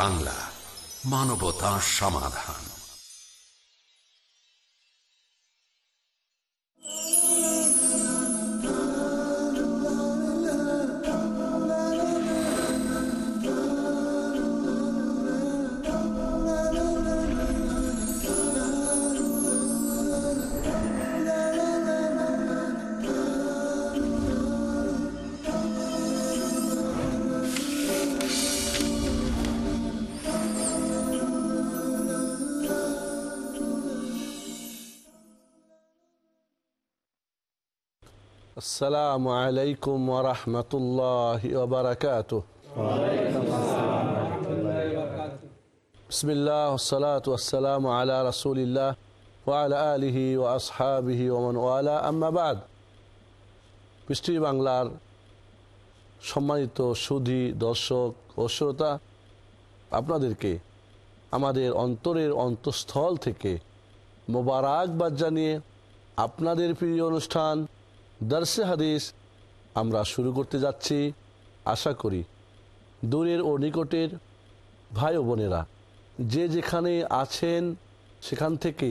বাংলা মানবতা সমাধান। السلام عليكم ورحمة الله وبركاته بسم الله والصلاة والسلام على رسول الله وعلى آله وأصحابه ومن والاه أما بعد পৃষ্টি বাংলার সম্মানিত সুধী দর্শক ও শ্রোতা আপনাদেরকে আমাদের অন্তরের অন্তঃস্থল থেকে মোবারকবাদ জানিয়ে আপনাদের প্রিয় অনুষ্ঠান দর্শে হাদিস আমরা শুরু করতে যাচ্ছি। আশা করি দূরের ও নিকটের ভাই ও বোনেরা, যে যেখানে আছেন সেখান থেকে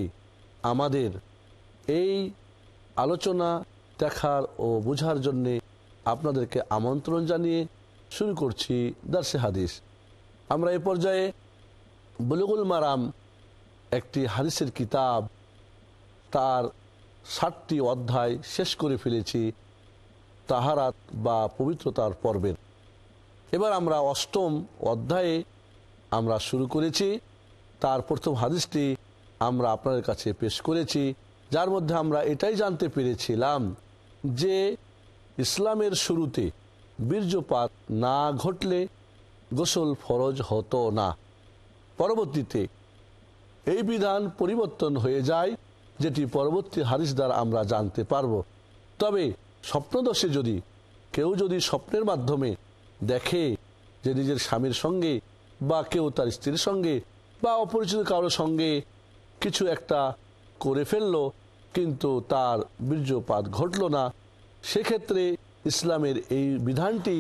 আমাদের এই আলোচনা দেখার ও বোঝার জন্যে আপনাদেরকে আমন্ত্রণ জানিয়ে শুরু করছি দর্শে হাদিস। আমরা এ পর্যায়ে বুলুগুল মারাম একটি হাদিসের কিতাব তার ষাটটি অধ্যায় শেষ করে ফেলেছি তাহারাত বা পবিত্রতার পর্বের। এবার আমরা অষ্টম অধ্যায়ে আমরা শুরু করেছি। তার প্রথম হাদিসটি আমরা আপনাদের কাছে পেশ করেছি, যার মধ্যে আমরা এটাই জানতে পেরেছিলাম যে ইসলামের শুরুতে বীর্যপাত না ঘটলে গোসল ফরজ হতো না। পরবর্তীতে এই বিধান পরিবর্তন হয়ে যায়। যেটি পরবর্তী হাদিস দ্বারা আমরা জানতে পারব। তবে স্বপ্নদশে যদি, কেউ যদি স্বপ্নের মাধ্যমে দেখে যে নিজের স্বামীর সঙ্গে বা কেউ তার স্ত্রীর সঙ্গে বা অপরিচিত কারোর সঙ্গে কিছু একটা করে ফেলল, কিন্তু তার বীর্যপাত ঘটল না, সেক্ষেত্রে ইসলামের এই বিধানটি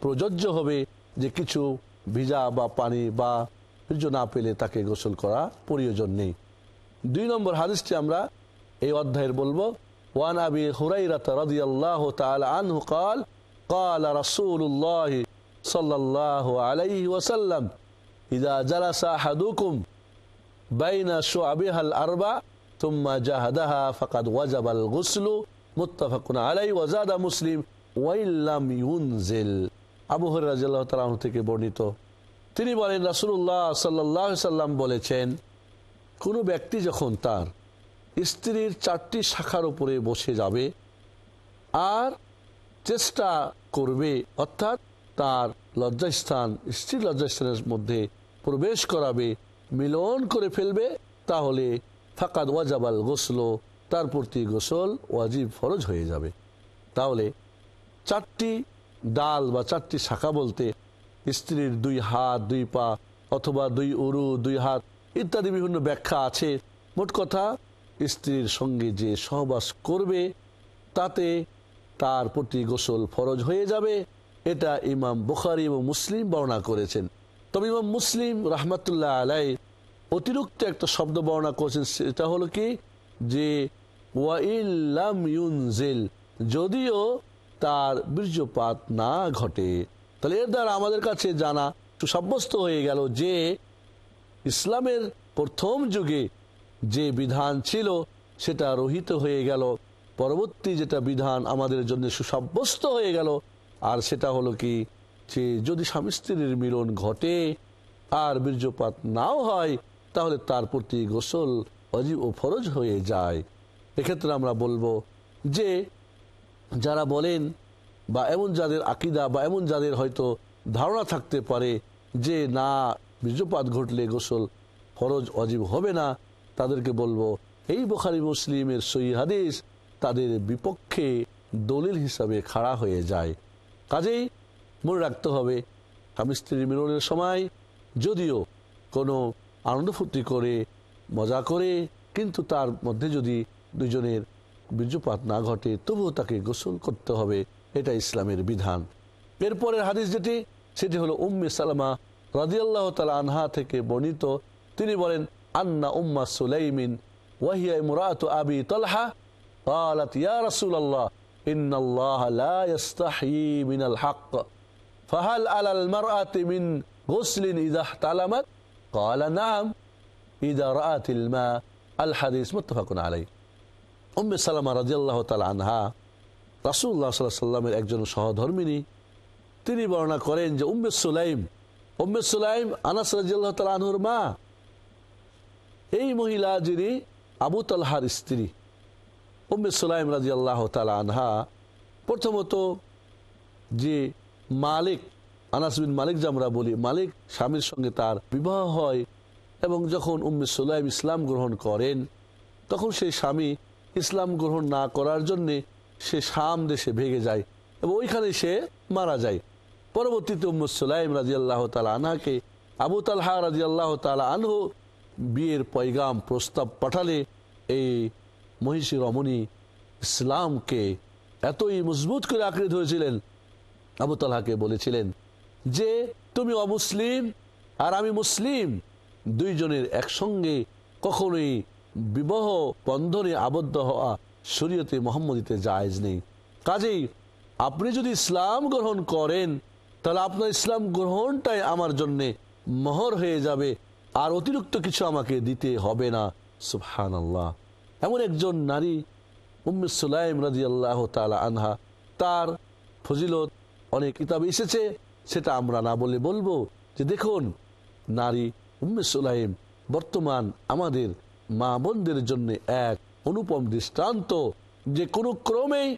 প্রযোজ্য হবে যে কিছু ভিজা বা পানি বা বীর্য না পেলে তাকে গোসল করা প্রয়োজন নেই। দুই নম্বর হাদিসটি আমরা এই অধ্যায়ের বলবো ওয়ান আবি হুরাইরাত রাদিয়াল্লাহু তাআলা আনহু قال قال رسول الله صلى الله عليه وسلم إذا جلس أحدكم بين شعبها الأربع ثم جهدها فقد وجب الغسل متفق عليه وزاد مسلم وإن لم ينزل আবু হর রাজিয়াল্লাহ তালাহ থেকে বর্ণিত তিনি বলেন রাসুল্লাহ সাল্লাহ সাল্লাম বলেছেন কোনো ব্যক্তি যখন তার স্ত্রীর চারটি শাখার উপরে বসে যাবে আর চেষ্টা করবে, অর্থাৎ তার লজ্জাস্থান, স্ত্রীর লজ্জাস্থানের মধ্যে প্রবেশ করাবে, মিলন করে ফেলবে, তাহলে ফাকাদ ওয়াজাবাল গোসল, তার প্রতি গোসল ওয়াজিব ফরজ হয়ে যাবে। তাহলে চারটি ডাল বা চারটি শাখা বলতে স্ত্রীর দুই হাত, দুই পা অথবা দুই উরু, দুই হাত ইত্যাদি বিভিন্ন ব্যাখ্যা আছে। মোট কথা, স্ত্রীর সঙ্গে যে সহবাস করবে, তাতে তার প্রতি গোসল ফরজ হয়ে যাবে। এটা ইমাম বুখারি এবং মুসলিম বর্ণনা করেছেন। তবে ইমাম মুসলিম রহমতুল্লাহ আলাই অতিরিক্ত একটা শব্দ বর্ণনা করেছেন, সেটা হলো কি? যে ওয়াইল্লাম ইউনজেল যদিও তার বীর্যপাত না ঘটে। তাহলে এর দ্বারা আমাদের কাছে জানা সাব্যস্ত হয়ে গেল যে ইসলামের প্রথম যুগে যে বিধান ছিল, সেটা রহিত হয়ে গেল। পরবর্তী যেটা বিধান আমাদের জন্য সুসাব্যস্ত হয়ে গেল, আর সেটা হলো কি, যে যদি স্বামী স্ত্রীর মিলন ঘটে, আর বীর্যপাত নাও হয়, তাহলে তার প্রতি গোসল অজীব ও ফরজ হয়ে যায়। এক্ষেত্রে আমরা বলব যে, যারা বলেন, বা এমন যাদের আকিদা, বা এমন যাদের হয়তো ধারণা থাকতে পারে যে, না বীর্যপাত ঘটলে গোসল ফরজ অজীব হবে না। তাদেরকে বলব, এই বোখারি মুসলিমের সই হাদিস তাদের বিপক্ষে দলিল হিসাবে খাড়া হয়ে যায়। কাজেই মনে রাখতে হবে, স্বামী স্ত্রীর মিলনের সময় যদিও কোনো আনন্দ ফুর্তি করে, মজা করে, কিন্তু তার মধ্যে যদি দুজনের বীর্যপাত না ঘটে, তবুও তাকে গোসল করতে হবে। এটা ইসলামের বিধান। এরপরের হাদিস যেটি, সেটি হলো উম্মে সালামা রাজিয়াল্লাহ তালা আনহা থেকে বর্ণিত তিনি বলেন আন্না উম্মা সুলাইমিন ওয়াহিয়া মুরাত আবি তলহা قالت يا رسول الله إن الله لا يستحيي من الحق فهل على المرأة من غسل إذا احتلمت قال نعم إذا رأت الماء الحديث متفق عليه উম্মে সালামা রাজিয়াল্লাহ তাল আনহা রাসুল্লাহ সাল্লাহ সাল্লামের একজন সহধর্মিনী তিনি বর্ণনা করেন যে উম্মে সুলাইম উম্মে সুলাইম আনাস রাজিয়াল্লাহ মা। এই মহিলা যিনি আবু তালহার স্ত্রী, উম্মে সুলাইম রাজিয়াল্লাহ তাল আনহা, প্রথমত যে মালিক, আনাস বিন মালিক যে আমরা বলি, মালিক স্বামীর সঙ্গে তার বিবাহ হয় এবং যখন উম্মে সুলাইম ইসলাম গ্রহণ করেন, তখন সেই স্বামী ইসলাম গ্রহণ না করার জন্যে সে শাম দেশে ভেগে যায় এবং ওইখানে সে মারা যায়। পরবর্তীতে উম্মে সুলাইম রাজি আল্লাহ তালা আনহাকে আবু তালহা রাজি আল্লাহ তালা আনহু বিয়ের পয়গাম প্রস্তাব পাঠালে এই মহিষী রমণী ইসলামকে এতই মজবুত করে আঁকড়ে ধরেছিলেন, আবু তালহাকে বলেছিলেন যে, তুমি অমুসলিম আর আমি মুসলিম, দুইজনের একসঙ্গে কখনোই বিবাহ বন্ধনে আবদ্ধ হওয়া শরীয়তে মোহাম্মদীতে জায়জ নেই। কাজেই আপনি যদি ইসলাম গ্রহণ করেন তাহলে আপনার ইসলাম গ্রহণটাই আমার জন্যে মহর হয়ে যাবে, আর অতিরিক্ত কিছু আমাকে দিতে হবে না। সুফহান আল্লাহ এমন একজন নারী, উম্মে সুলাইম রাজি আল্লাহ তালা আনহা, তার ফজিলত অনেক কিতাব এসেছে, সেটা আমরা না বলে বলব। যে দেখুন, নারী, উম্মে সুলাইম বর্তমান আমাদের মা বোনদের জন্য এক অনুপম দৃষ্টান্ত, যে কোনো ক্রমেই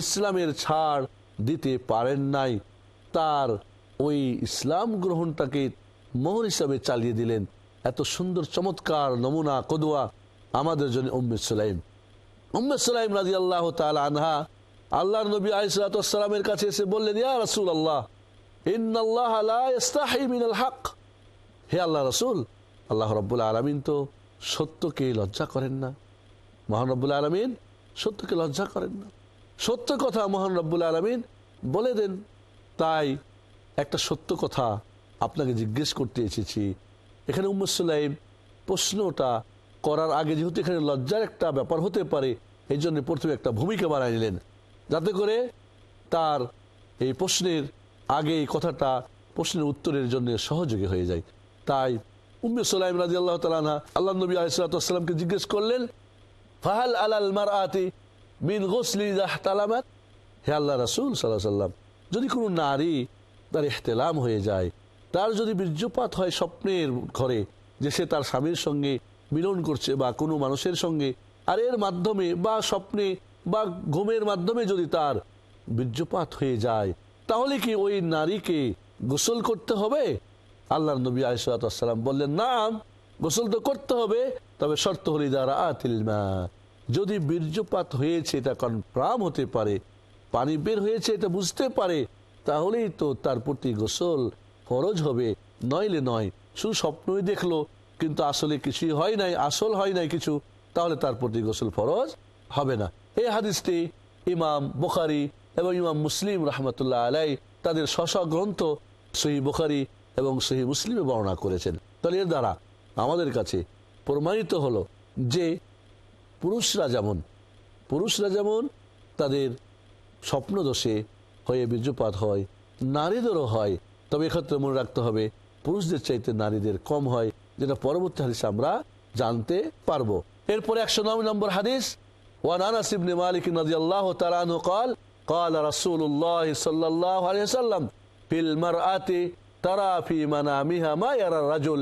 ইসলামের ছাড় দিতে পারেন নাই। তার ওই ইসলাম গ্রহণটাকে মোহর হিসাবে চালিয়ে দিলেন। এত সুন্দর, চমৎকার নমুনা, কদুয়া আমাদের জন্য উম্মে সুলাইম। উম্মে সুলাইম রাজি আল্লাহ আনহা আল্লাহর নবী আলিসালামের কাছে এসে বললেন, ইয়া রসুল আল্লাহ হক। হে আল্লাহ রসুল, আল্লাহ রব্বুল আলমিন তো সত্যকে লজ্জা করেন না। মহান রব্বুল আলমিন সত্যকে লজ্জা করেন না। সত্য কথা মহান রব্বুল আলমিন বলে দেন। তাই একটা সত্য কথা আপনাকে জিজ্ঞেস করতে এসেছি। এখানে উম্মুসাল্লাইম প্রশ্নটা করার আগে যেহেতু এখানে লজ্জার একটা ব্যাপার হতে পারে, এই জন্য প্রথমে একটা ভূমিকা বানাই নিলেন। যাতে করে তার এই প্রশ্নের আগে এই কথাটা প্রশ্নের উত্তরের জন্য সহযোগী হয়ে যায়। তাই উম্মে সোলাইম রাজি আল্লাহ তালা আল্লাহ নবী আলাইসালামকে জিজ্ঞেস করলেন, ফাহাল আলাল মার আতি বিন গোসলি হে আল্লাহ রাসুল সাল্লাহ সাল্লাম যদি কোনো নারী তার ইহতেলাম হয়ে যায়, তার যদি বীর্যপাত হয় স্বপ্নের ঘরে যে সে তার স্বামীর সঙ্গে মিলন করছে বা কোনো মানুষের সঙ্গে, আর এর মাধ্যমে বা স্বপ্নে বা ঘুমের মাধ্যমে যদি তার বীর্যপাত হয়ে যায়, তাহলে কি ওই নারীকে গোসল করতে হবে? আল্লাহ নবী আলিসাল্লাম বললেন, না, গোসল তো করতে হবে, তবে শর্ত হলি দ্বারা আতিলমা যদি বীর্যপাত হয়েছে এটা কনফার্ম হতে পারে পানি বের হয়েছে, এটা বুঝতে পারে। তাহলেই তো তার প্রতি গোসল ফরজ হবে। নইলে নয় শুধু স্বপ্নই দেখল, কিন্তু আসলে কিছুই হয় নাই, আসল হয় নাই কিছু, তাহলে তার প্রতি গোসল ফরজ হবে না। এই হাদিসটি ইমাম বুখারি এবং ইমাম মুসলিম রহমতুল্লাহ আলাই তাদের শশ গ্রন্থ সহি বুখারি এবং সহি মুসলিমে বর্ণনা করেছেন। তাহলে এর দ্বারা আমাদের কাছে প্রমাণিত হলো যে পুরুষরা যেমন পুরুষরা যেমন তাদের স্বপ্নদোষে হয়ে বীর্যপাত হয় নারীদেরও হয় তবে এক্ষেত্রে মনে রাখতে হবে পুরুষদের চাইতে নারীদের কম হয় যেটা পরবর্তী হাদিস আমরা জানতে পারবো এরপরে একশো নয় নম্বর হাদিস ওয়ান আনাস ইবনে মালিক রাদিয়াল্লাহু তাআলা আনহু قال قال رسول الله صلى الله عليه وسلم في المرأة ترى في منامها ما يرى الرجل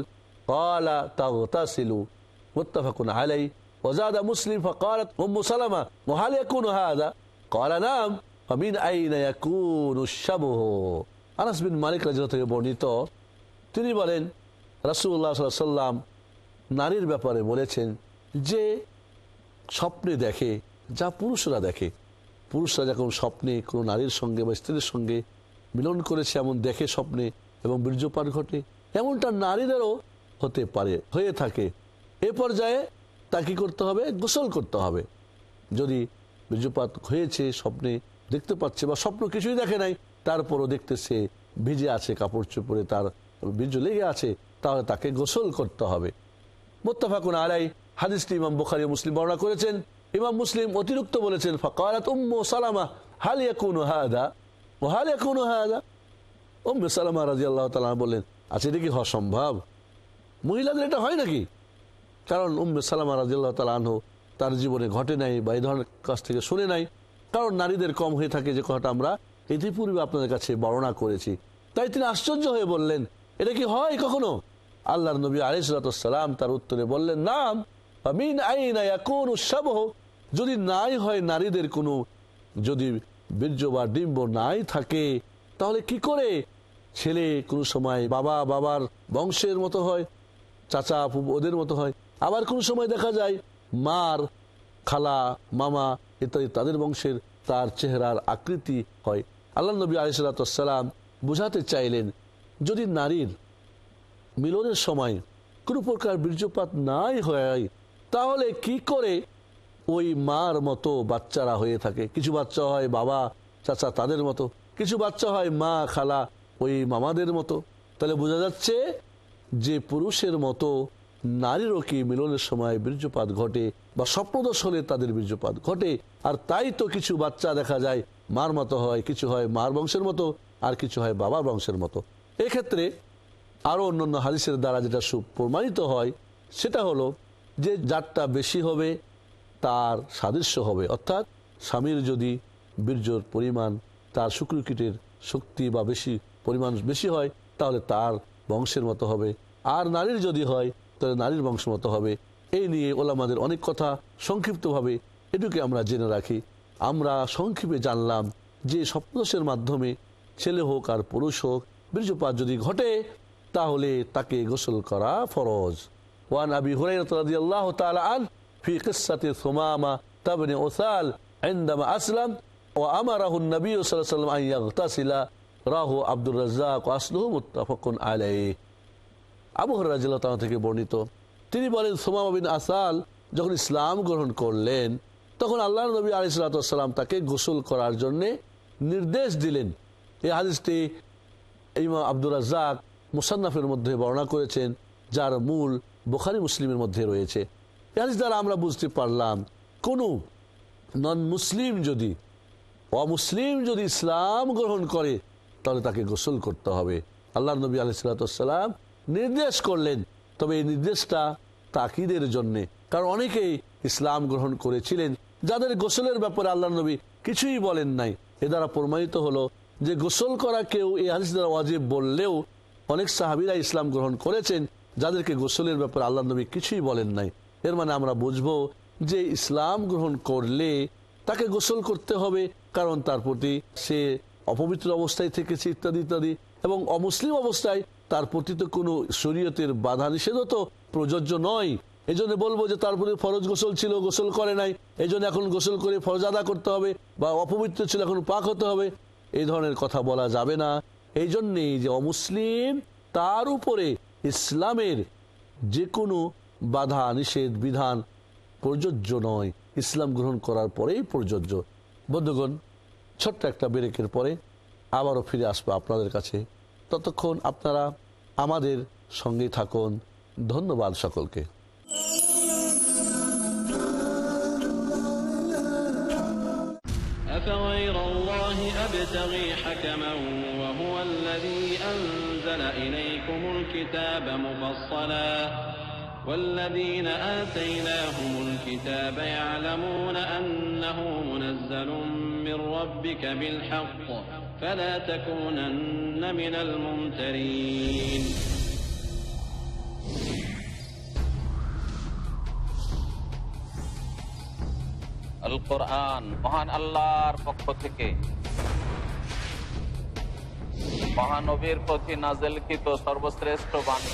قال تغتسل متفق عليه وزاد مسلم فقالت أم سلمة وهل يكون هذا قال نعم অমিন মালিক রাজা থেকে বর্ণিত, তিনি বলেন রাসুল্লাহ সাল্লাম নারীর ব্যাপারে বলেছেন যে স্বপ্নে দেখে, যা পুরুষরা দেখে। পুরুষরা যখন স্বপ্নে কোনো নারীর সঙ্গে বা স্ত্রীর সঙ্গে মিলন করেছে, এমন দেখে স্বপ্নে এবং বীর্যপাত ঘটে। এমনটা নারীদেরও হতে পারে, হয়ে থাকে। এ পর্যায়ে তা কী করতে হবে? গোসল করতে হবে। যদি বীর্যপাত হয়েছে স্বপ্নে দেখতে পাচ্ছে বা স্বপ্ন কিছুই দেখে নাই। তারপরও দেখতেছে, ভিজে আছে কাপড় চোপড়ে, তার বীর্য লেগে আছে, তাহলে তাকে গোসল করতে হবে। মোত্তাফাকুন আলাই হাদিসটি ইমাম বুখারি মুসলিম বর্ণনা করেছেন। ইমাম মুসলিম অতিরিক্ত বলেছেন ফকারাত উম্মু সালামা, হাল ইয়াকুনু হাদা? ও হাল ইয়াকুনু হাদা? উম্মু সালামা রাদিয়াল্লাহু তাআলা বললেন আচ্ছা এটা কি হওয়া সম্ভব? মহিলাদের এটা হয় নাকি? কারণ উম্মে সালামা রাজিয়াল্লাহ তালা আনহু তার জীবনে ঘটে নাই বা এই ধরনের কাছ থেকে শুনে নাই। কারণ নারীদের কম হয়ে থাকে যে কথাটা আমরা ইতিপূর্বে আপনাদের কাছে বর্ণনা করেছি। তাই তিনি আশ্চর্য হয়ে বললেন, এটা কি হয় কখনো? আল্লাহর নবী আলিসালাম তার উত্তরে বললেন, নাম মিন কোন উৎসব যদি নাই হয় নারীদের কোনো, যদি বীর্য বা ডিম্ব নাই থাকে, তাহলে কি করে? ছেলে কোনো সময় বাবা, বাবার বংশের মতো হয়, চাচা ওদের মতো হয়। আবার কোন সময় দেখা যায়, মার, খালা, মামা ইত্যাদি তাদের বংশের তার চেহারার আকৃতি হয়। আল্লাহ নবী আলিসাল্লাম বুঝাতে চাইলেন, যদি নারীর মিলনের সময় কোনো প্রকার বীর্যপাত নাই হয়, তাহলে কি করে ওই মার মতো বাচ্চারা হয়ে থাকে? কিছু বাচ্চা হয় বাবা, চাচা তাদের মতো। কিছু বাচ্চা হয় মা, খালা, ওই মামাদের মতো। তাহলে বোঝা যাচ্ছে যে পুরুষের মতো নারীরও কি মিলনের সময় বীর্যপাত ঘটে বা স্বপ্নদোষ হলে তাদের বীর্যপাত ঘটে? আর তাই তো কিছু বাচ্চা দেখা যায়, মার মতো হয়, কিছু হয় মার বংশের মতো, আর কিছু হয় বাবার বংশের মতো। এক্ষেত্রে আরও অন্যান্য হাদিসের দ্বারা যেটা সুপ্রমাণিত হয়, সেটা হলো যে যারটা বেশি হবে তার সাদৃশ্য হবে। অর্থাৎ স্বামীর যদি বীর্যর পরিমাণ তার শুক্রকীটের শক্তি বা বেশি, পরিমাণ বেশি হয়, তাহলে তার বংশের মতো হবে। আর নারীর যদি হয় তাহলে নারীর বংশ মতো হবে এই নিয়ে ওলামাদের অনেক কথা সংক্ষিপ্তভাবে এটুকে আমরা জেনে রাখি আমরা সংক্ষেপে জানলাম যে স্বপ্নদোষের মাধ্যমে ছেলে হোক আর পুরুষ হোক বীর্যপাত যদি ঘটে তাহলে তাকে গোসল করা ফরজ ওয়ান আবি হুরাইরাহ রাদিয়াল্লাহু তাআলা আন في قصة ثمامة تبني أثال عندما أسلم وأمره النبي صلى الله عليه وسلم أن يغتسل রাহু আব্দুর রাজ্জাক আসলু মুত্তাফাকুন আলাই আবু হরাজিল্লাহ থেকে বর্ণিত। তিনি বলেন সোমা বিন আসাল যখন ইসলাম গ্রহণ করলেন, তখন আল্লাহ নবী আলিসাল্লাম তাকে গোসল করার জন্যে নির্দেশ দিলেন। এই হাদিসটি ইমাম আব্দুর রাজ্জাক মুসান্নাফের মধ্যে বর্ণনা করেছেন, যার মূল বোখারি মুসলিমের মধ্যে রয়েছে। এই হাদিস দ্বারা আমরা বুঝতে পারলাম, কোনো নন মুসলিম যদি, অমুসলিম যদি ইসলাম গ্রহণ করে, তাহলে তাকে গোসল করতে হবে। আল্লাহ নবী আলিসাল্লাম নির্দেশ করলেন। তবে এই নির্দেশটা তাকিদের জন্যে। কারণ অনেকেই ইসলাম গ্রহণ করেছিলেন। যাদের গোসলের ব্যাপারে আল্লাহ নবী কিছুই বলেন নাই। এ দ্বারা প্রমাণিত হলো যে গোসল করা কেউ এই হাদিস দ্বারা ওয়াজিব বললেও অনেক সাহাবিরা ইসলাম গ্রহণ করেছেন, যাদেরকে গোসলের ব্যাপারে আল্লাহ নবী কিছুই বলেন নাই। এর মানে আমরা বুঝব যে ইসলাম গ্রহণ করলে তাকে গোসল করতে হবে, কারণ তার প্রতি সে অপবিত্র অবস্থায় থেকেছে ইত্যাদি ইত্যাদি এবং অমুসলিম অবস্থায় তার প্রতি তো কোনো শরীয়তের বাধা নিষেধও তো প্রযোজ্য নয়। এই জন্য বলব যে তার প্রতি ফরজ গোসল ছিল, গোসল করে নাই। এই এখন গোসল করে ফরজ আদা করতে হবে বা অপবিত্র ছিল, এখন পাক হতে হবে। এই ধরনের কথা বলা যাবে না। এই জন্যেই যে অমুসলিম, তার উপরে ইসলামের যে কোনো বাধা, নিষেধ, বিধান প্রযোজ্য নয়। ইসলাম গ্রহণ করার পরেই প্রযোজ্য। বন্ধুগণ, ছোট্ট একটা ব্রেকের পরে আবারও ফিরে আসব আপনাদের কাছে। ততক্ষণ আপনারা আমাদের সঙ্গে থাকুন ধন্যবাদ সকলকে أفغير الله أبتغي حكما وهو الذي أنزل إليكم الكتاب مفصلا والذين آتيناهم الكتاب يعلمون أنه منزل من ربك بالحق فلا تكونن من الممترين আল কোরআন মহান আল্লাহর পক্ষ থেকে মহানবীর প্রতি নাজেলকৃত সর্বশ্রেষ্ঠ বাণী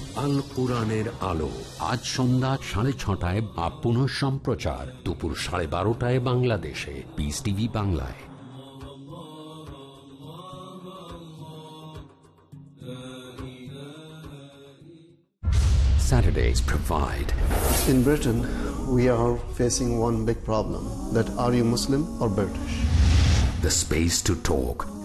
আল কোরআনের আলো আজ সন্ধ্যা সাড়ে ছটায় বা পুনঃ সম্প্রচার দুপুর সাড়ে বারোটায় বাংলাদেশে পিস টিভি বাংলায় Saturdays provide. In Britain, we are facing one big problem that are you Muslim or British? The space to talk.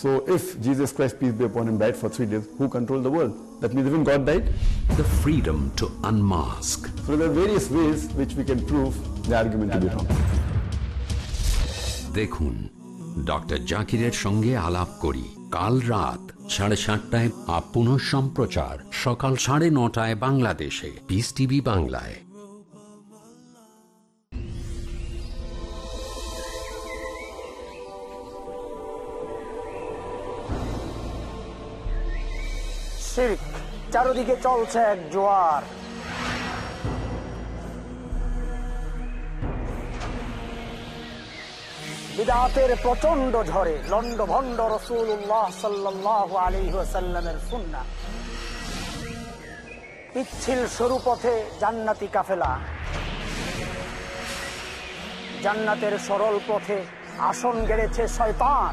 so if Jesus Christ, peace be upon him, died for three days, who controlled the world? That means even God died? The freedom to unmask. So there are various ways which we can prove the argument to be wrong. দেখুন doctor জাকিরের সঙ্গে আলাপ করি কাল রাত সাড়ে সাতটায় up পুনঃ সম্প্রচার সকাল সাড়ে নটায় বাংলাদেশে পিস টিভি বাংলায় শির্ক চারদিকে চলছে এক জোয়ার। বিদাতের প্রচণ্ড ঝড়ে লন্ড ভন্ড রসুল্লাহ সাল্লাহ আলী সাল্লামের সুন্না পিচ্ছিল সরু পথে জান্নাতি কাফেলা। জান্নাতের সরল পথে আসন গেড়েছে শয়তান।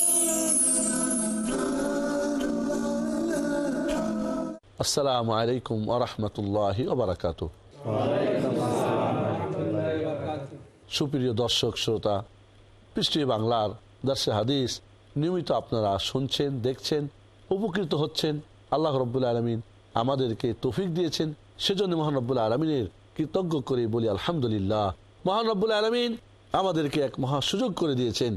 আসসালামু আলাইকুম আরহামতুল্লাহ সুপ্রিয় দর্শক, শ্রোতা পৃষ্টি বাংলার দর্শে হাদিস নিয়মিত আপনারা শুনছেন, দেখছেন, উপকৃত হচ্ছেন। আল্লাহ রব্বুল আলমিন আমাদেরকে তৌফিক দিয়েছেন। সেজন্য মহানব্বুল আলমিনের কৃতজ্ঞ করে বলি আলহামদুলিল্লাহ। মহানব্বুল আলমিন আমাদেরকে এক মহা সুযোগ করে দিয়েছেন।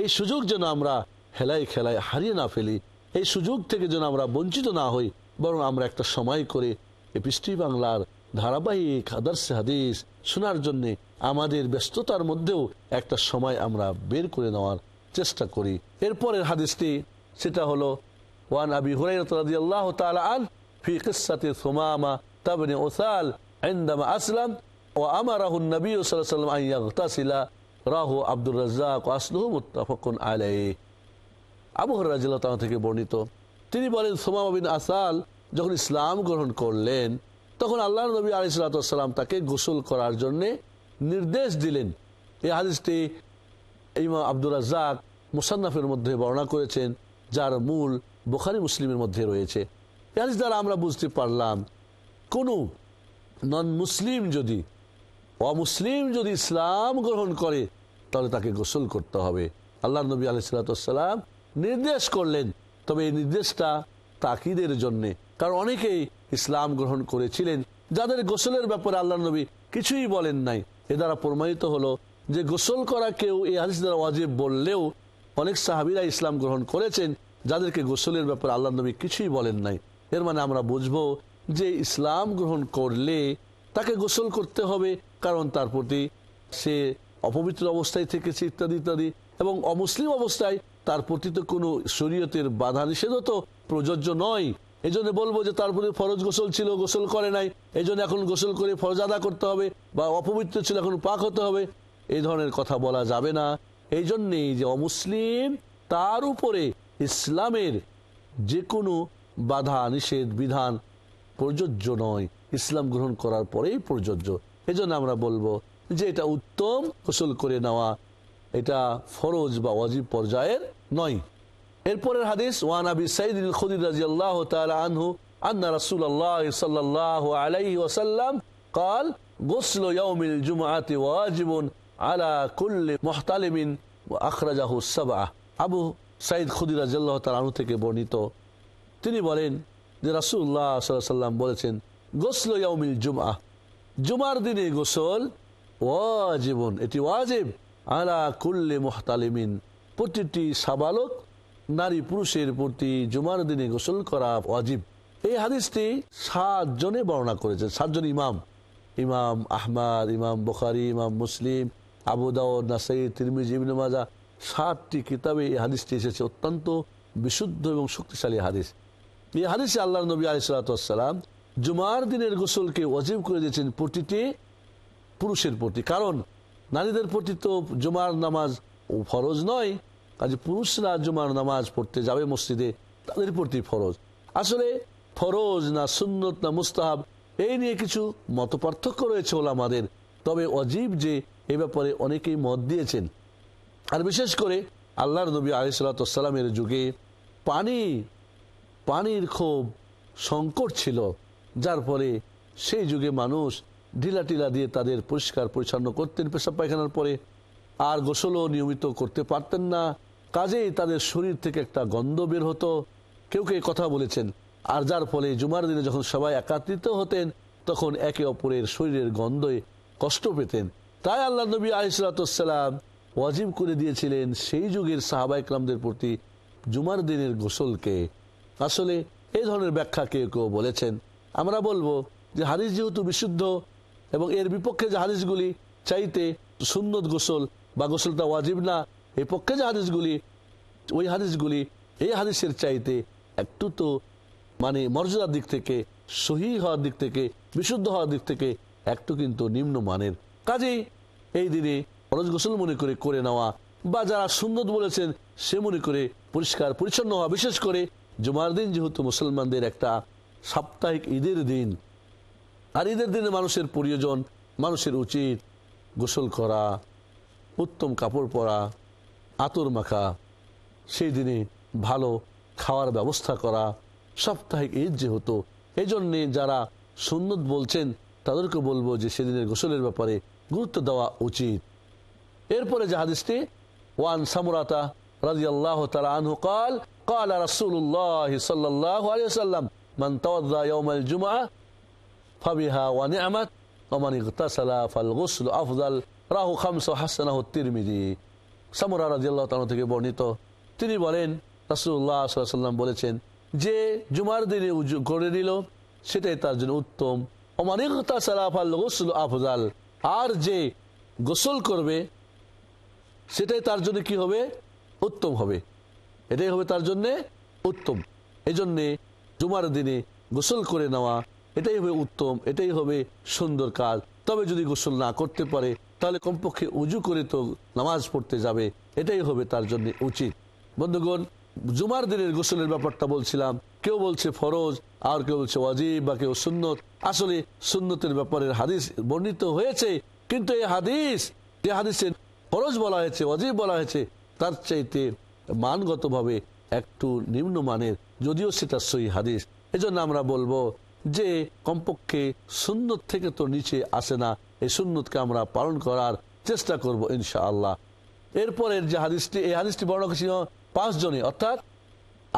এই সুযোগ যেন আমরা হেলায় খেলায় হারিয়ে না ফেলি। এই সুযোগ থেকে যেন আমরা বঞ্চিত না হই। বরং আমরা একটা সময় করে এই পৃষ্টি বাংলার ধারাবাহিক আদর্শ হাদিস শোনার জন্য আমাদের ব্যস্ততার মধ্যেও একটা সময় আমরা বের করে নেওয়ার চেষ্টা করি এরপরের হাদিসটি সেটা হলো ওয়ান আবি হুরাইরাহ রাদিয়াল্লাহু তাআলা আন ফি কিসসাতি সুমামা তাবনি উসাল عندما أسلم وأمره النبي صلى الله عليه وسلم أن يغتسل রাহু আব্দুর রাজ্জাক আসলু মুত্তাফাকুন আলাইহি আবু হরাজিল্লাহ থেকে বর্ণিত তিনি বলেন, সোমামা বিন আসাল যখন ইসলাম গ্রহণ করলেন, তখন আল্লাহ নবী আলিসাল্লাম তাকে গোসল করার জন্য নির্দেশ দিলেন। এই হাদিসটি ইমা আব্দুর রাজ্জাক মুসান্নাফের মধ্যে বর্ণনা করেছেন, যার মূল বোখারি মুসলিমের মধ্যে রয়েছে। এই হাদিস দ্বারা আমরা বুঝতে পারলাম, কোনো নন মুসলিম যদি, অমুসলিম যদি ইসলাম গ্রহণ করে, তাহলে তাকে গোসল করতে হবে। আল্লাহ নবী আলিসাল্লাম নির্দেশ করলেন তবে এই নির্দেশটা তাকিদের জন্যে। কারণ অনেকেই ইসলাম গ্রহণ করেছিলেন, যাদের গোসলের ব্যাপারে আল্লাহ নবী কিছুই বলেন নাই। এ দ্বারা প্রমাণিত হলো যে গোসল করা কেউ এই হাদিস দ্বারা ওয়াজিব বললেও অনেক সাহাবিরা ইসলাম গ্রহণ করেছেন, যাদেরকে গোসলের ব্যাপারে আল্লাহ নবী কিছুই বলেন নাই। এর মানে আমরা বুঝব যে ইসলাম গ্রহণ করলে তাকে গোসল করতে হবে, কারণ তার প্রতি সে অপবিত্র অবস্থায় থেকেছে ইত্যাদি ইত্যাদি, এবং অমুসলিম অবস্থায় তার প্রতি তো কোনো শরীয়তের বাধা নিষেধও তো প্রযোজ্য নয়। এই জন্য বলব যে তার প্রতি ফরজ গোসল ছিল, গোসল করে নাই। এই জন্য এখন গোসল করে ফরজ আদা করতে হবে বা অপবিত্র ছিল, এখন পাক হতে হবে। এই ধরনের কথা বলা যাবে না। এই জন্যেই যে অমুসলিম তার উপরে ইসলামের যে কোনো বাধা, নিষেধ, বিধান প্রযোজ্য নয়। ইসলাম গ্রহণ করার পরেই প্রযোজ্য। এই জন্য আমরা বলব যে এটা উত্তম গোসল করে নেওয়া, এটা ফরজ বা ওয়াজিব পর্যায়ের নয় এরপরের হাদিস ওয়ান আবি সাইদ খুদির রাজি আল্লাহ আনহু أن رسول الله صلى الله عليه وسلم قال غسل يوم الجمعة واجب على كل محتلم وأخرجه السبعة আবু সাইদ খুদি রাজিয়াল্লাহ তালু থেকে বর্ণিত তিনি বলেন যে রাসুল্লাহ সাল্লাম বলেছেন গোসল ইয়াউমিল জুমা জুমার দিনে গোসল ওয়াজিবন এটি ওয়াজিব আলা কুল্লে মোহতালিমিন প্রতিটি সাবালক নারী পুরুষের প্রতি জুমার দিনে গোসল করা অজীব এই হাদিসটি সাত জনে বর্ণনা করেছেন সাতজন ইমাম। ইমাম আহমাদ, ইমাম বুখারি, ইমাম মুসলিম, আবু নাসাই, তিরমিজ, ইবনে মাজা সাতটি কিতাবে এই হাদিসটি এসেছে। অত্যন্ত বিশুদ্ধ এবং শক্তিশালী হাদিস। এই হাদিসে আল্লাহ নবী আলিসাল্লাম জুমার দিনের গোসলকে অজীব করে দিয়েছেন প্রতিটি পুরুষের প্রতি। কারণ নারীদের প্রতি তো জুমার নামাজ ফরজ নয় কাজে পুরুষরা জুমার নামাজ পড়তে যাবে মসজিদে, তাদের প্রতি ফরজ। আসলে ফরজ না সুন্নত না মুস্তাহাব, এই নিয়ে কিছু মত পার্থক্য রয়েছে ওলামাদের। তবে অজীব যে এ ব্যাপারে অনেকেই মত দিয়েছেন। আর বিশেষ করে আল্লাহর নবী আলিসাল্লামের যুগে পানি, পানির খুব সংকট ছিল, যার ফলে সেই যুগে মানুষ ঢিলা টিলা দিয়ে তাদের পরিষ্কার পরিচ্ছন্ন করতেন পেশাব পায়খানার পরে। আর গোসলও নিয়মিত করতে পারতেন না। কাজেই তাদের শরীর থেকে একটা গন্ধ বের হতো। কেউ কেউ কথা বলেছেন, আর যার ফলে জুমার দিনে যখন সবাই একাত্রিত হতেন, তখন একে অপরের শরীরের গন্ধে কষ্ট পেতেন। তাই আল্লাহ নবী আলিসাল্লাম ওয়াজিব করে দিয়েছিলেন সেই যুগের সাহাবা ইকরামদের প্রতি জুমার দিনের গোসলকে। আসলে এই ধরনের ব্যাখ্যা কেউ কেউ বলেছেন। আমরা বলব যে হাদিস যেহেতু বিশুদ্ধ, এবং এর বিপক্ষে যে হাদিসগুলি চাইতে সুন্নত গোসল বা গোসলটা ওয়াজিব না এই পক্ষে যে হাদিসগুলি, ওই হাদিসগুলি, এই হাদিসের চাইতে একটু তো মানে মর্যাদার দিক থেকে, সহি হওয়ার দিক থেকে, বিশুদ্ধ হওয়ার দিক থেকে একটু কিন্তু নিম্ন মানের কাজেই এই দিনে ফরজ গোসল মনে করে করে নেওয়া বা যারা সুন্দর বলেছেন, সে মনে করে পরিষ্কার, পরিচ্ছন্ন হওয়া, বিশেষ করে জুমার দিন যেহেতু মুসলমানদের একটা সাপ্তাহিক ঈদের দিন, আর ঈদের দিনে মানুষের প্রয়োজন, মানুষের উচিত গোসল করা, উত্তম কাপড় পরা আতর মাখা সেই দিনে ভালো খাওয়ার ব্যবস্থা করা সাপ্তাহিক ঈদ যেহেতু এই জন্যে যারা সুন্নত বলছেন তাদেরকে বলবো যে সেদিনের গোসলের ব্যাপারে গুরুত্ব দেওয়া উচিত এরপরে যে হাদিসটি ওয়ান সামুরাতা রাজি আল্লাহ তালা আনহু কাল قال رسول الله صلى الله عليه وسلم من توضا يوم الجمعة فبها ونعمت ومن اغتسل فالغسل أفضل রাহু খামস হাসানাহ তিরমিজি সামুরা রাজিয়াল্লাহ তাআলা থেকে বর্ণিত। তিনি বলেন সাল্লাল্লাহু সাল্লাম বলেছেন, যে জুমার দিনে উজু করে নিল, সেটাই তার জন্য উত্তম। ওমান ইগতাসালা ফাল গুসল আফজাল, আর যে গোসল করবে, সেটাই তার জন্য কি হবে? উত্তম হবে। এটাই হবে তার জন্যে উত্তম। এই জন্যে জুমার দিনে গোসল করে নেওয়া, এটাই হবে উত্তম, এটাই হবে সুন্দর কাজ। তবে যদি গোসল না করতে পারে তাহলে কমপক্ষে উজু করে তো নামাজ পড়তে যাবে, এটাই হবে তার জন্য উচিত। বন্ধুগণ, জুমার দিনের গোসলের ব্যাপারটা বলছিলাম, কেউ বলছে ফরজ, আর কেউ বলছে ওয়াজিব বা কেউ সুন্নত। আসলে সুন্নতের ব্যাপারে হাদিস বর্ণিত হয়েছে, কিন্তু এই হাদিস, যে হাদিসের ফরজ বলা হয়েছে অজীব বলা হয়েছে, তার চাইতে মানগতভাবে একটু নিম্ন মানের যদিও সেটা সই হাদিস। এজন্য আমরা বলব যে কমপক্ষে সুন্নত থেকে তো নিচে আসে না এই সুন্নতকে আমরা পালন করার চেষ্টা করব ইনশা ইনশাআল্লাহ। এরপরের যে হাদিসটি, এই হাদিসটি বর্ণনা ছিল পাঁচজনে অর্থাৎ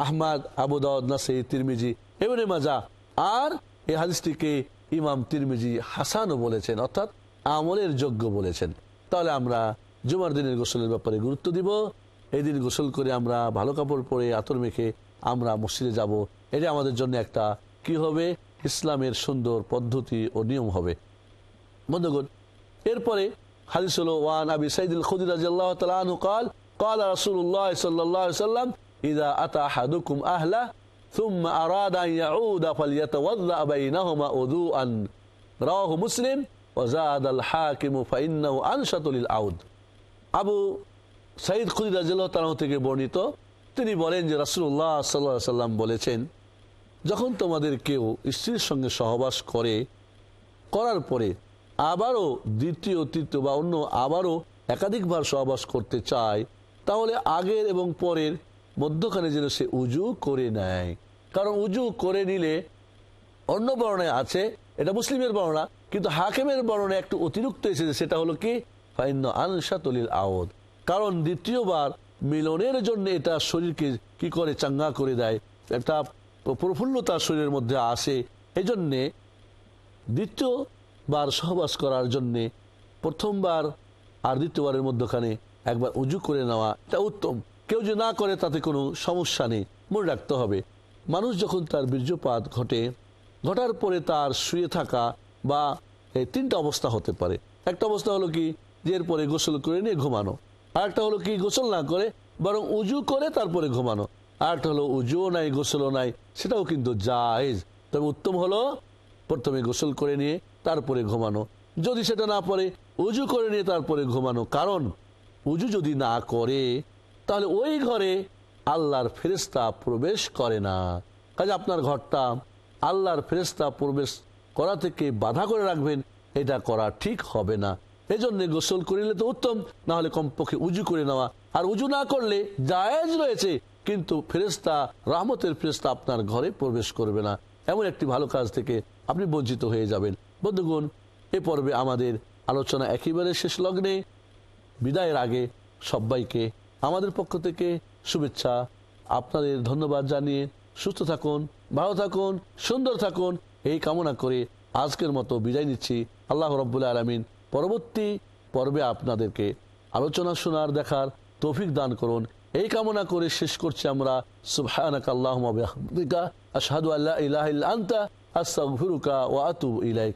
আহমাদ, আবু দাউদ নাসি তিরমিজি এমনি মাজা আর এই হাদিসটিকে ইমাম তিরমিজি হাসানও বলেছেন, অর্থাৎ আমলের যোগ্য বলেছেন। তাহলে আমরা জুমার দিনের গোসলের ব্যাপারে গুরুত্ব দিব। এই দিন গোসল করে আমরা ভালো কাপড় পরে আতর মেখে আমরা মসজিদে যাব। এটা আমাদের জন্য একটা কি হবে? ইসলামের সুন্দর পদ্ধতি ও নিয়ম হবে। বন্ধুগণ এরপরে হাদিস হলো ওয়ান আবি সাইদুল খুদি রাদিয়াল্লাহু তাআলা আনহু قال قال رسول الله صلى الله عليه وسلم اذا اتى احدكم اهله ثم اراد ان يعود فليتوضا بينهما وضوءا رواه مسلم وزاد الحاكم فانه انشط للعود আবু সাইদ খুদি রাজিয়াল্লাহু তাআলা থেকে বর্ণিত তিনি বলেন যে রাসূলুল্লাহ সাল্লাল্লাহু আলাইহি সাল্লাম বলেছেন যখন তোমাদের কেউ স্ত্রীর সঙ্গে সহবাস করে করার পরে আবারও দ্বিতীয়, তৃতীয় বা অন্য আবারও একাধিকবার সহবাস করতে চায়, তাহলে আগের এবং পরের মধ্যখানে যেন সে উজু করে নেয়। কারণ উজু করে নিলে অন্য বর্ণায় আছে, এটা মুসলিমের বর্ণনা কিন্তু হাকেমের বর্ণনা একটু অতিরিক্ত এসেছে, সেটা হলো কি? ফাইন্য আনসাতলিল আওদ কারণ দ্বিতীয়বার মিলনের জন্য এটা শরীরকে কি করে চাঙ্গা করে দেয়, একটা প্রফুল্লতা শরীরের মধ্যে আসে। এই জন্যে দ্বিতীয়বার সহবাস করার জন্যে প্রথমবার আর দ্বিতীয়বারের মধ্যখানে একবার উজু করে নেওয়া, এটা উত্তম। কেউ যে না করে তাতে কোনো সমস্যা নেই, মনে রাখতে হবে। মানুষ যখন তার বীর্যপাত ঘটে, ঘটার পরে তার শুয়ে থাকা বা এই তিনটা অবস্থা হতে পারে। একটা অবস্থা হলো কি, যে এরপরে গোসল করে নিয়ে ঘুমানো। আর একটা হলো কি, গোসল না করে বরং উজু করে তারপরে ঘুমানো। আর একটা হলো উজুও নাই, গোসলও নাই, সেটাও কিন্তু জায়েজ। তবে উত্তম হলো প্রথমে গোসল করে নিয়ে তারপরে ঘুমানো। যদি সেটা না পরে উজু করে নিয়ে তারপরে ঘুমানো। কারণ, উজু যদি না করে, তাহলে ওই ঘরে আল্লাহর ফেরেস্তা প্রবেশ করে না। কাজে আপনার ঘরটা আল্লাহর ফেরেস্তা প্রবেশ করা থেকে বাধা করে রাখবেন, এটা করা ঠিক হবে না। এই জন্য গোসল করিলে তো উত্তম না হলে কমপক্ষে উজু করে নেওয়া। আর উজু না করলে জায়েজ রয়েছে, কিন্তু ফেরেস্তা রাহমতের ফেরেস্তা আপনার ঘরে প্রবেশ করবে না। এমন একটি ভালো কাজ থেকে আপনি বঞ্চিত হয়ে যাবেন। বন্ধুগণ, এ পর্বে আমাদের আলোচনা একেবারে শেষ লগ্নে। বিদায়ের আগে সবাইকে আমাদের পক্ষ থেকে শুভেচ্ছা। আপনাদের ধন্যবাদ জানিয়ে সুস্থ থাকুন, ভালো থাকুন, সুন্দর থাকুন, এই কামনা করে আজকের মতো বিদায় নিচ্ছি। আল্লাহ রব্বুল আলমিন পরবর্তী পর্বে আপনাদেরকে আলোচনা শোনার, দেখার তৌফিক দান করুন। এই কামনা করে শেষ করছি আমরা। সুবহানাক আল্লাহুম্মা বিহামদিকা। আশহাদু আল্লা ইলাহা আনতা। আস্তাগফিরুকা ওয়া আতুবু ইলাইক।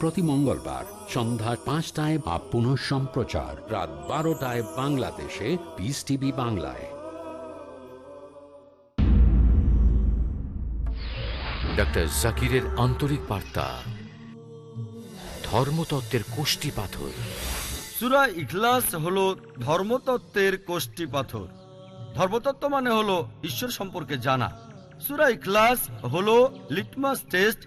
প্রতি মঙ্গলবার সন্ধ্যা পাঁচটায় বা পুনঃ সম্প্রচার। রাত বারোটায় বাংলাদেশে পিস টিভি বাংলায়। ডক্টর জাকিরের আন্তরিক বার্তা। ধর্মতত্ত্বের কোষ্টি পাথর। সুরা ইখলাস হলো ধর্মতত্ত্বের কোষ্টি পাথর। ধর্মতত্ত্ব মানে হলো ঈশ্বর সম্পর্কে জানা। সুরা ইখলাস হলো লিটমাস টেস্ট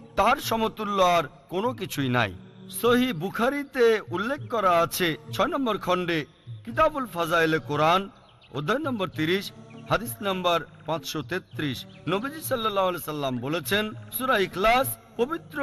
তার সমতুল্য আর কোনো কিছুই নাই। সহি বুখারিতে উল্লেখ করা আছে, ছয় নম্বর খণ্ডে কিতাবুল ফাজাইলে কোরআন, অধ্যায় নম্বর তিরিশ, হাদিস নম্বর পাঁচশো তেত্রিশ। নবীজি সাল্লাহ সাল্লাম বলেছেন, সুরা ইখলাস পবিত্র